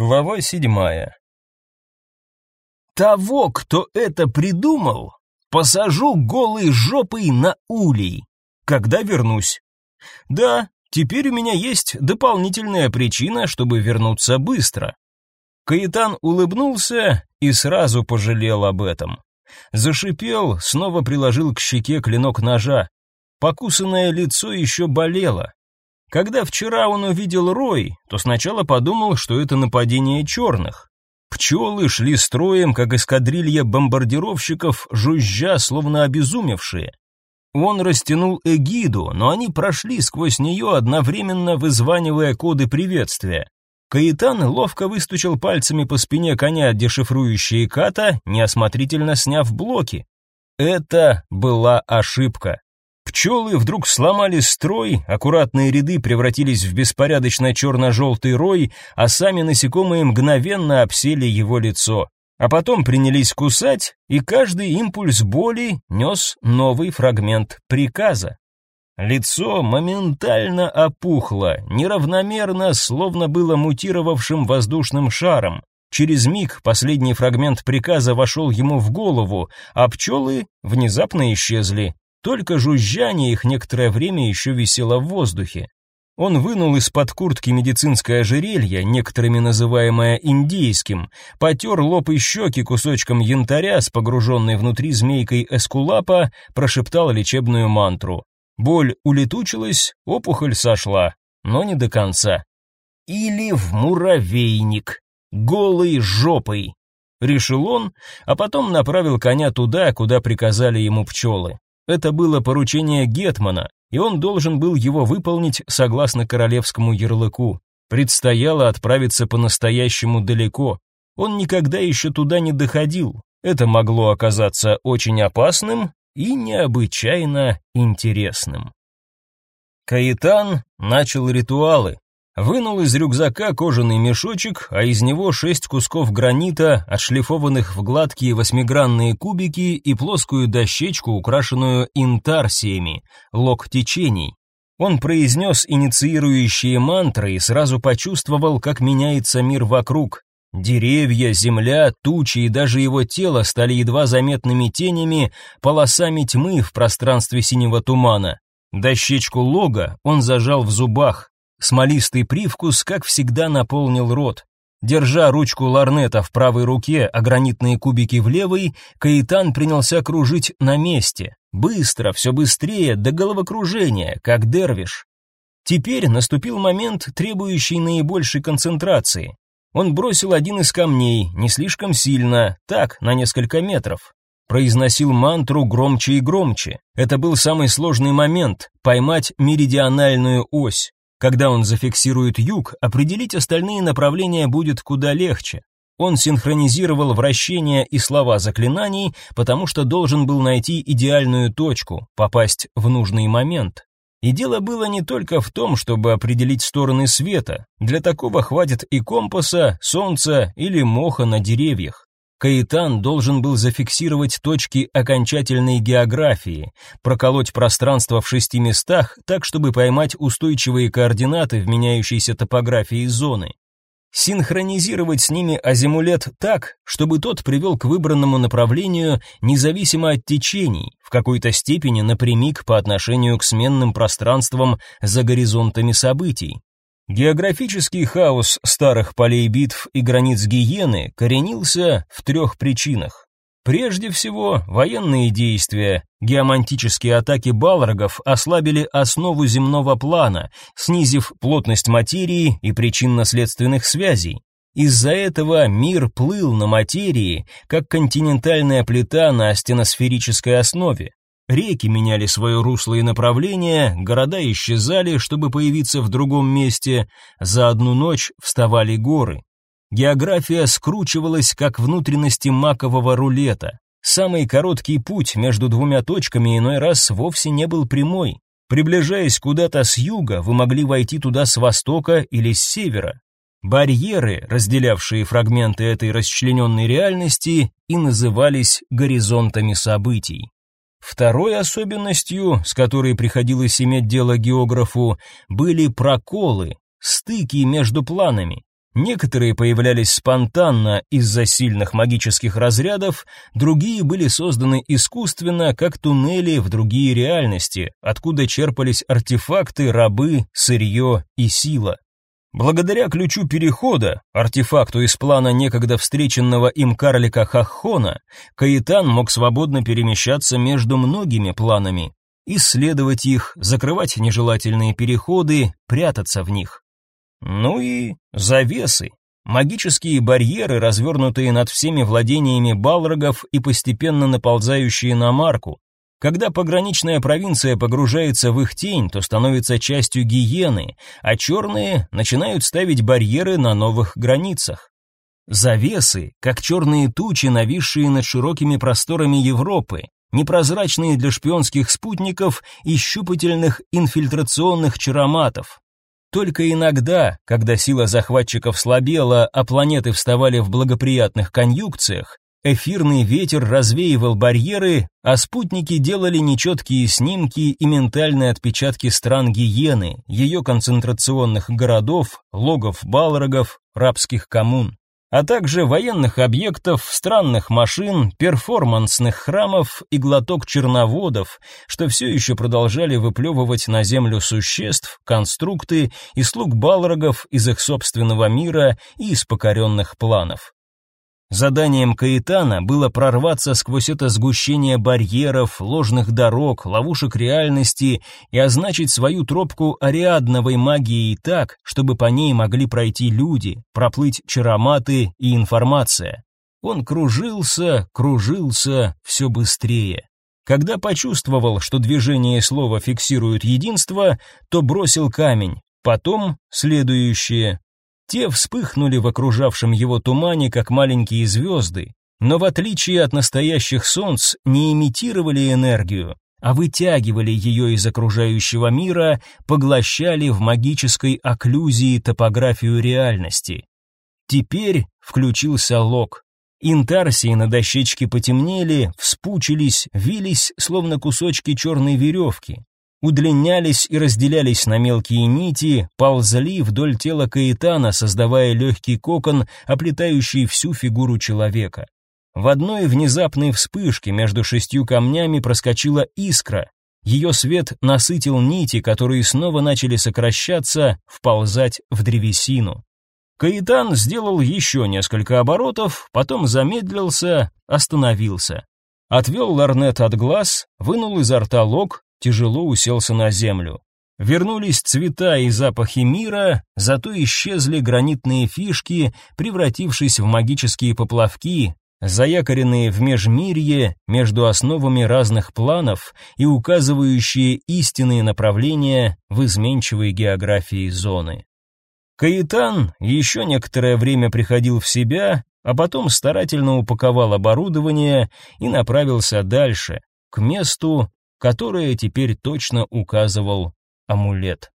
Глава седьмая. Того, кто это придумал, посажу голой жопой на улей, когда вернусь. Да, теперь у меня есть дополнительная причина, чтобы вернуться быстро. Каитан улыбнулся и сразу пожалел об этом. Зашипел, снова приложил к щеке клинок ножа. Покусанное лицо еще болело. Когда вчера он увидел рой, то сначала подумал, что это нападение черных. Пчелы шли строем, как эскадрилья бомбардировщиков, жужжа, словно обезумевшие. Он растянул эгиду, но они прошли сквозь нее, одновременно вызванивая коды приветствия. Каитан ловко выстучил пальцами по спине коня дешифрующие ката, неосмотрительно сняв блоки. Это была ошибка. Пчелы вдруг сломали строй, аккуратные ряды превратились в беспорядочно черно-желтый рой, а сами насекомые мгновенно обсели его лицо. А потом принялись кусать, и каждый импульс боли нес новый фрагмент приказа. Лицо моментально опухло, неравномерно, словно было мутировавшим воздушным шаром. Через миг последний фрагмент приказа вошел ему в голову, а пчелы внезапно исчезли. Только жужжание их некоторое время еще висело в воздухе. Он вынул из-под куртки медицинское ожерелье, некоторыми называемое индийским, потер лоб и щеки кусочком янтаря с погруженной внутри змейкой эскулапа, прошептал лечебную мантру. Боль улетучилась, опухоль сошла, но не до конца. Или в муравейник, голой жопой, решил он, а потом направил коня туда, куда приказали ему пчелы. Это было поручение гетмана, и он должен был его выполнить согласно королевскому ярлыку. Предстояло отправиться по-настоящему далеко. Он никогда еще туда не доходил. Это могло оказаться очень опасным и необычайно интересным. Каитан начал ритуалы, Вынул из рюкзака кожаный мешочек, а из него шесть кусков гранита, отшлифованных в гладкие восьмигранные кубики и плоскую дощечку, украшенную интарсиями, лог течений. Он произнес инициирующие мантры и сразу почувствовал, как меняется мир вокруг. Деревья, земля, тучи и даже его тело стали едва заметными тенями, полосами тьмы в пространстве синего тумана. Дощечку лога он зажал в зубах, Смолистый привкус, как всегда, наполнил рот. Держа ручку ларнета в правой руке, а гранитные кубики в левой, Каитан принялся кружить на месте. Быстро, все быстрее, до головокружения, как дервиш. Теперь наступил момент, требующий наибольшей концентрации. Он бросил один из камней, не слишком сильно, так, на несколько метров. Произносил мантру громче и громче. Это был самый сложный момент — поймать меридиональную ось. Когда он зафиксирует юг, определить остальные направления будет куда легче. Он синхронизировал вращения и слова заклинаний, потому что должен был найти идеальную точку, попасть в нужный момент. И дело было не только в том, чтобы определить стороны света. Для такого хватит и компаса, солнца или моха на деревьях. Каитан должен был зафиксировать точки окончательной географии, проколоть пространство в шести местах так, чтобы поймать устойчивые координаты в меняющейся топографии зоны. Синхронизировать с ними азимулет так, чтобы тот привел к выбранному направлению независимо от течений, в какой-то степени напрямик по отношению к сменным пространствам за горизонтами событий. Географический хаос старых полей битв и границ гиены коренился в трех причинах. Прежде всего, военные действия, геомантические атаки балрогов ослабили основу земного плана, снизив плотность материи и причинно-следственных связей. Из-за этого мир плыл на материи, как континентальная плита на стеносферической основе. Реки меняли свое русло и направление, города исчезали, чтобы появиться в другом месте, за одну ночь вставали горы. География скручивалась, как внутренности макового рулета. Самый короткий путь между двумя точками иной раз вовсе не был прямой. Приближаясь куда-то с юга, вы могли войти туда с востока или с севера. Барьеры, разделявшие фрагменты этой расчлененной реальности, и назывались горизонтами событий. Второй особенностью, с которой приходилось иметь дело географу, были проколы, стыки между планами. Некоторые появлялись спонтанно из-за сильных магических разрядов, другие были созданы искусственно, как туннели в другие реальности, откуда черпались артефакты, рабы, сырье и сила. Благодаря ключу перехода, артефакту из плана некогда встреченного им карлика Хаххона, Каитан мог свободно перемещаться между многими планами, исследовать их, закрывать нежелательные переходы, прятаться в них. Ну и завесы, магические барьеры, развернутые над всеми владениями балрогов и постепенно наползающие на марку. Когда пограничная провинция погружается в их тень, то становится частью гиены, а черные начинают ставить барьеры на новых границах. Завесы, как черные тучи, нависшие над широкими просторами Европы, непрозрачные для шпионских спутников и щупательных инфильтрационных чароматов. Только иногда, когда сила захватчиков слабела, а планеты вставали в благоприятных конъюнкциях, эфирный ветер развеивал барьеры, а спутники делали нечеткие снимки и ментальные отпечатки стран Гиены, ее концентрационных городов, логов балрогов, рабских коммун а также военных объектов, странных машин, перформансных храмов и глоток черноводов, что все еще продолжали выплевывать на землю существ, конструкты и слуг балрогов из их собственного мира и из покоренных планов. Заданием Каэтана было прорваться сквозь это сгущение барьеров, ложных дорог, ловушек реальности и означить свою тропку ариадновой магией так, чтобы по ней могли пройти люди, проплыть чароматы и информация. Он кружился, кружился все быстрее. Когда почувствовал, что движение слова фиксирует единство, то бросил камень, потом следующее, те вспыхнули в окружавшем его тумане, как маленькие звезды, но в отличие от настоящих солнц не имитировали энергию, а вытягивали ее из окружающего мира, поглощали в магической окклюзии топографию реальности. Теперь включился лог. Интарсии на дощечке потемнели, вспучились, вились, словно кусочки черной веревки удлинялись и разделялись на мелкие нити, ползли вдоль тела Каэтана, создавая легкий кокон, оплетающий всю фигуру человека. В одной внезапной вспышке между шестью камнями проскочила искра. Ее свет насытил нити, которые снова начали сокращаться, вползать в древесину. Каэтан сделал еще несколько оборотов, потом замедлился, остановился. Отвел ларнет от глаз, вынул изо рта лог, тяжело уселся на землю. Вернулись цвета и запахи мира, зато исчезли гранитные фишки, превратившись в магические поплавки, заякоренные в межмирье между основами разных планов и указывающие истинные направления в изменчивой географии зоны. Каитан еще некоторое время приходил в себя, а потом старательно упаковал оборудование и направился дальше, к месту, которое теперь точно указывал амулет.